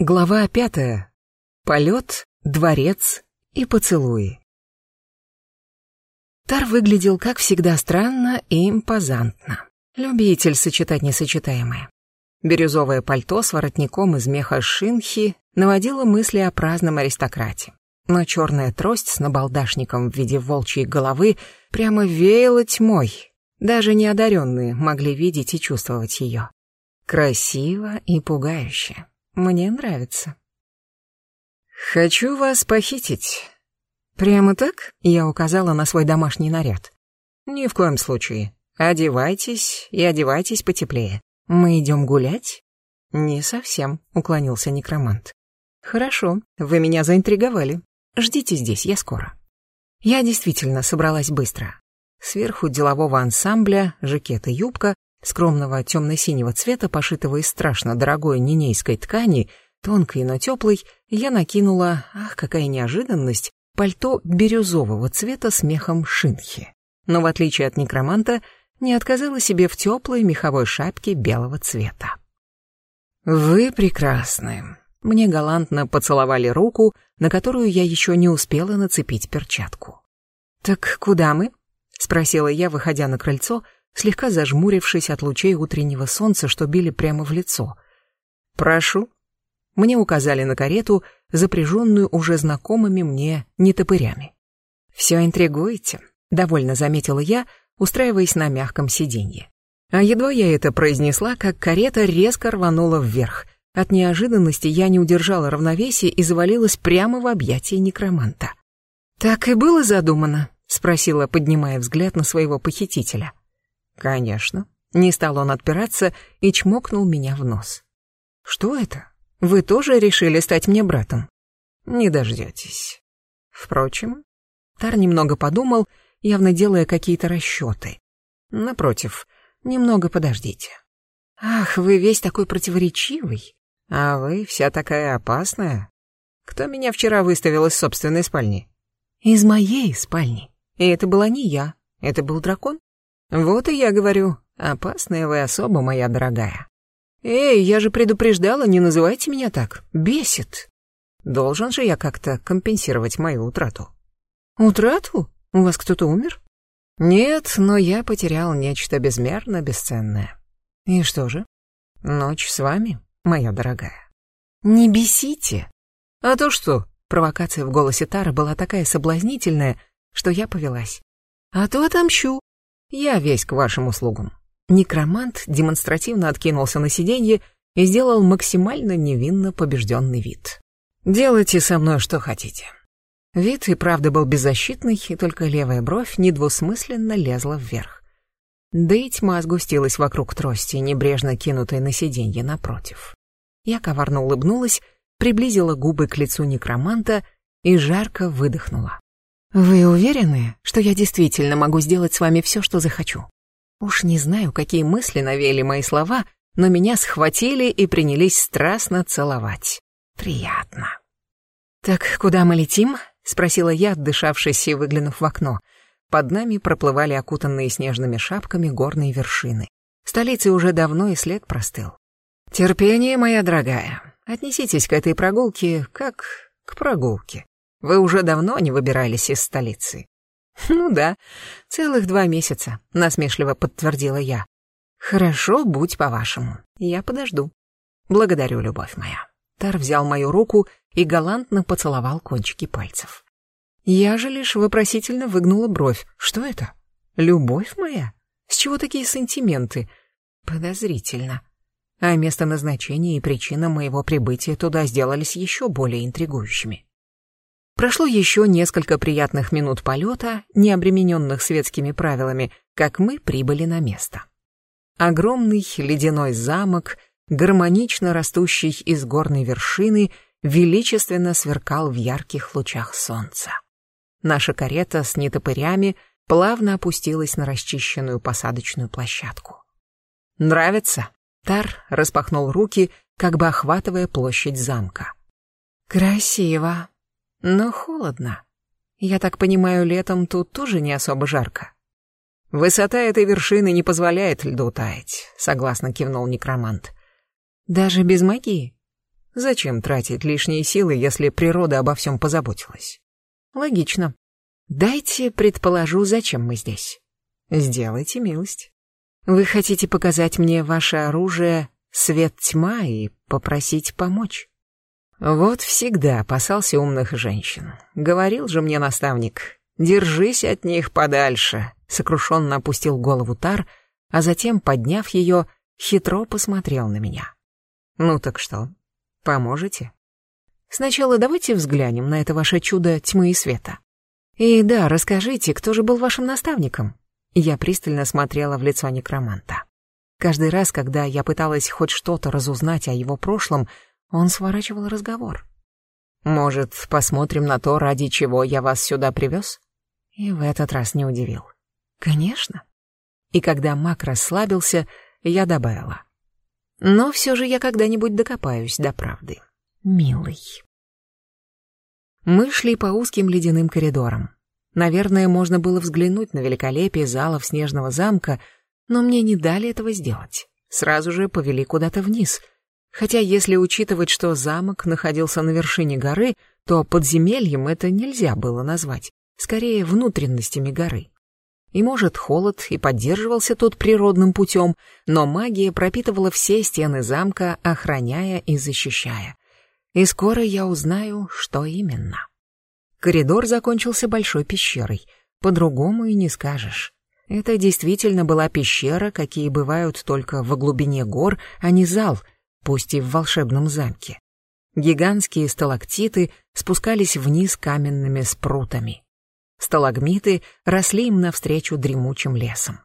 Глава пятая. Полет, дворец и поцелуи. Тар выглядел, как всегда, странно и импозантно. Любитель сочетать несочетаемое. Бирюзовое пальто с воротником из меха шинхи наводило мысли о праздном аристократе. Но черная трость с набалдашником в виде волчьей головы прямо веяла тьмой. Даже неодаренные могли видеть и чувствовать ее. Красиво и пугающе. Мне нравится. «Хочу вас похитить». «Прямо так?» — я указала на свой домашний наряд. «Ни в коем случае. Одевайтесь и одевайтесь потеплее. Мы идем гулять?» «Не совсем», — уклонился некромант. «Хорошо, вы меня заинтриговали. Ждите здесь, я скоро». Я действительно собралась быстро. Сверху делового ансамбля, жакет и юбка, скромного темно-синего цвета, пошитого из страшно дорогой нинейской ткани, тонкой, но теплой, я накинула, ах, какая неожиданность, пальто бирюзового цвета с мехом шинхи. Но в отличие от некроманта, не отказала себе в теплой меховой шапке белого цвета. «Вы прекрасны». Мне галантно поцеловали руку, на которую я еще не успела нацепить перчатку. «Так куда мы?» — спросила я, выходя на крыльцо — слегка зажмурившись от лучей утреннего солнца, что били прямо в лицо. «Прошу». Мне указали на карету, запряженную уже знакомыми мне нетопырями. «Все интригуете», — довольно заметила я, устраиваясь на мягком сиденье. А едва я это произнесла, как карета резко рванула вверх. От неожиданности я не удержала равновесия и завалилась прямо в объятия некроманта. «Так и было задумано?» — спросила, поднимая взгляд на своего похитителя. Конечно. Не стал он отпираться и чмокнул меня в нос. Что это? Вы тоже решили стать мне братом? Не дождетесь. Впрочем, Тар немного подумал, явно делая какие-то расчеты. Напротив, немного подождите. Ах, вы весь такой противоречивый, а вы вся такая опасная. Кто меня вчера выставил из собственной спальни? Из моей спальни. И это была не я, это был дракон. Вот и я говорю, опасная вы особа, моя дорогая. Эй, я же предупреждала, не называйте меня так. Бесит. Должен же я как-то компенсировать мою утрату. Утрату? У вас кто-то умер? Нет, но я потерял нечто безмерно бесценное. И что же? Ночь с вами, моя дорогая. Не бесите. А то что? Провокация в голосе Тары была такая соблазнительная, что я повелась. А то отомщу. Я весь к вашим услугам. Некромант демонстративно откинулся на сиденье и сделал максимально невинно побежденный вид. Делайте со мной что хотите. Вид и правда был беззащитный, и только левая бровь недвусмысленно лезла вверх. Да и тьма сгустилась вокруг трости, небрежно кинутой на сиденье напротив. Я коварно улыбнулась, приблизила губы к лицу некроманта и жарко выдохнула. «Вы уверены, что я действительно могу сделать с вами все, что захочу?» Уж не знаю, какие мысли навели мои слова, но меня схватили и принялись страстно целовать. Приятно. «Так куда мы летим?» — спросила я, отдышавшись и выглянув в окно. Под нами проплывали окутанные снежными шапками горные вершины. Столице уже давно и след простыл. «Терпение, моя дорогая. Отнеситесь к этой прогулке как к прогулке. Вы уже давно не выбирались из столицы. Ну да, целых два месяца, насмешливо подтвердила я. Хорошо, будь по-вашему. Я подожду. Благодарю, любовь моя. Тар взял мою руку и галантно поцеловал кончики пальцев. Я же лишь вопросительно выгнула бровь. Что это? Любовь моя? С чего такие сантименты? Подозрительно. А место назначения и причина моего прибытия туда сделались еще более интригующими. Прошло еще несколько приятных минут полета, не обремененных светскими правилами, как мы прибыли на место. Огромный ледяной замок, гармонично растущий из горной вершины, величественно сверкал в ярких лучах солнца. Наша карета с нетопырями плавно опустилась на расчищенную посадочную площадку. «Нравится?» Тар распахнул руки, как бы охватывая площадь замка. «Красиво», но холодно. Я так понимаю, летом тут тоже не особо жарко. Высота этой вершины не позволяет льду таять, согласно кивнул некромант. Даже без магии? Зачем тратить лишние силы, если природа обо всем позаботилась? Логично. Дайте предположу, зачем мы здесь. Сделайте милость. Вы хотите показать мне ваше оружие «Свет тьма» и попросить помочь? Вот всегда опасался умных женщин. Говорил же мне наставник, держись от них подальше. Сокрушенно опустил голову Тар, а затем, подняв ее, хитро посмотрел на меня. Ну так что, Поможете? Сначала давайте взглянем на это ваше чудо тьмы и света. И да, расскажите, кто же был вашим наставником? Я пристально смотрела в лицо некроманта. Каждый раз, когда я пыталась хоть что-то разузнать о его прошлом, он сворачивал разговор. «Может, посмотрим на то, ради чего я вас сюда привез?» И в этот раз не удивил. «Конечно». И когда маг расслабился, я добавила. Но все же я когда-нибудь докопаюсь до правды. Милый. Мы шли по узким ледяным коридорам. Наверное, можно было взглянуть на великолепие залов Снежного замка, но мне не дали этого сделать. Сразу же повели куда-то вниз. Хотя если учитывать, что замок находился на вершине горы, то подземельем это нельзя было назвать. Скорее, внутренностями горы. И, может, холод и поддерживался тут природным путем, но магия пропитывала все стены замка, охраняя и защищая. И скоро я узнаю, что именно. Коридор закончился большой пещерой. По-другому и не скажешь. Это действительно была пещера, какие бывают только во глубине гор, а не зал, пусть и в волшебном замке. Гигантские сталактиты спускались вниз каменными спрутами. Сталагмиты росли им навстречу дремучим лесом.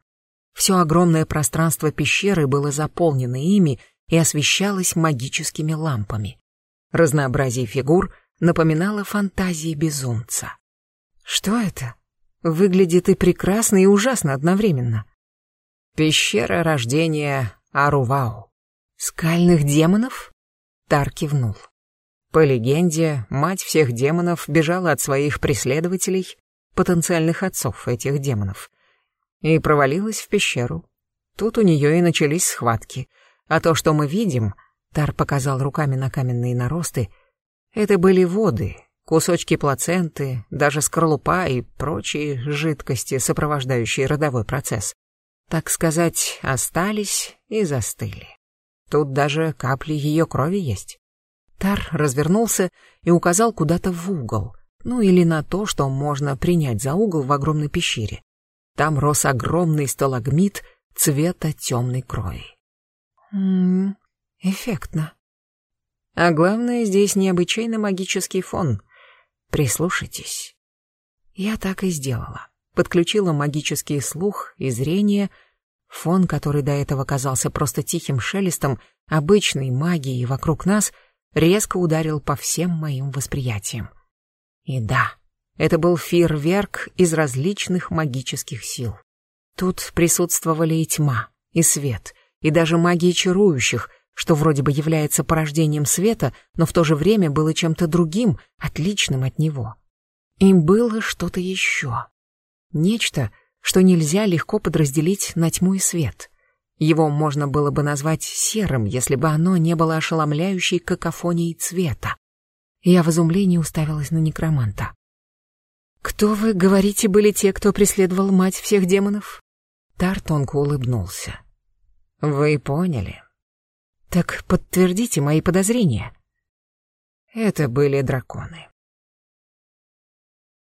Все огромное пространство пещеры было заполнено ими и освещалось магическими лампами. Разнообразие фигур напоминало фантазии безумца. Что это? Выглядит и прекрасно, и ужасно одновременно. Пещера рождения Арувау. Скальных демонов? Тар кивнул. По легенде, мать всех демонов бежала от своих преследователей потенциальных отцов этих демонов, и провалилась в пещеру. Тут у нее и начались схватки, а то, что мы видим, Тар показал руками на каменные наросты, это были воды, кусочки плаценты, даже скорлупа и прочие жидкости, сопровождающие родовой процесс. Так сказать, остались и застыли. Тут даже капли ее крови есть. Тар развернулся и указал куда-то в угол — ну или на то, что можно принять за угол в огромной пещере. Там рос огромный сталагмит цвета темной крови. Ммм, эффектно. А главное, здесь необычайно магический фон. Прислушайтесь. Я так и сделала. Подключила магический слух и зрение. Фон, который до этого казался просто тихим шелестом, обычной магией вокруг нас, резко ударил по всем моим восприятиям. И да, это был фейерверк из различных магических сил. Тут присутствовали и тьма, и свет, и даже магия чарующих, что вроде бы является порождением света, но в то же время было чем-то другим, отличным от него. Им было что-то еще. Нечто, что нельзя легко подразделить на тьму и свет. Его можно было бы назвать серым, если бы оно не было ошеломляющей какофонией цвета. Я в изумлении уставилась на некроманта. «Кто вы, говорите, были те, кто преследовал мать всех демонов?» Тар тонко улыбнулся. «Вы поняли?» «Так подтвердите мои подозрения». Это были драконы.